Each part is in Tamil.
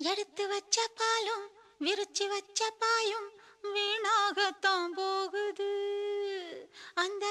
எடுத்து வச்ச பாலும் விரிச்சு வச்ச பாயும் வீணாகத்தான் போகுது. அந்த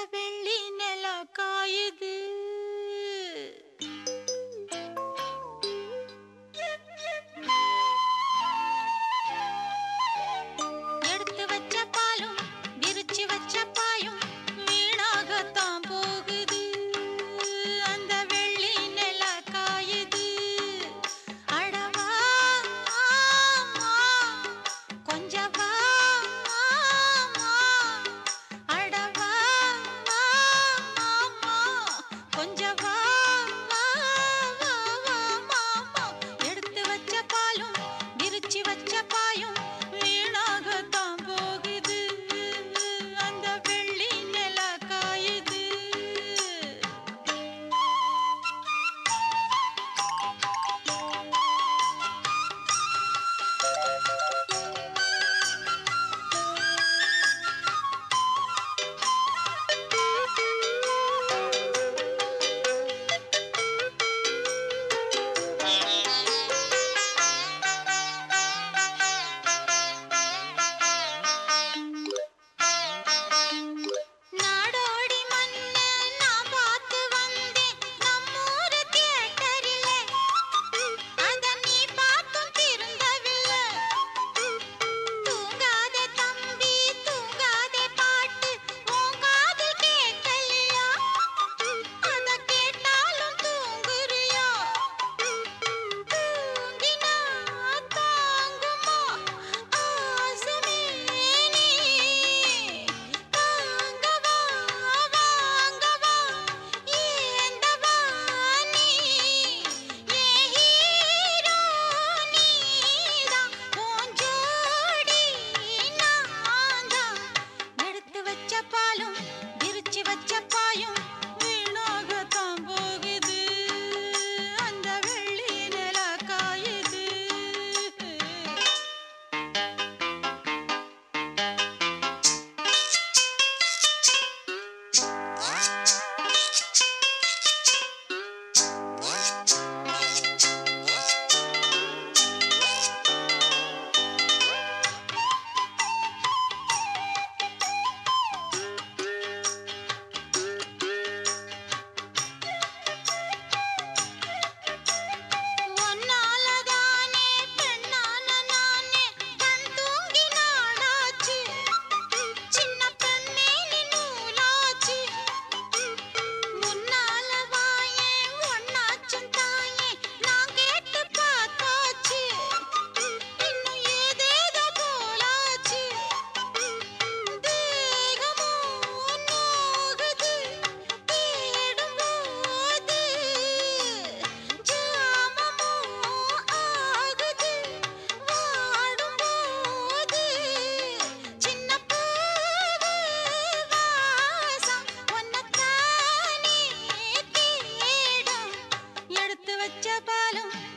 Hello.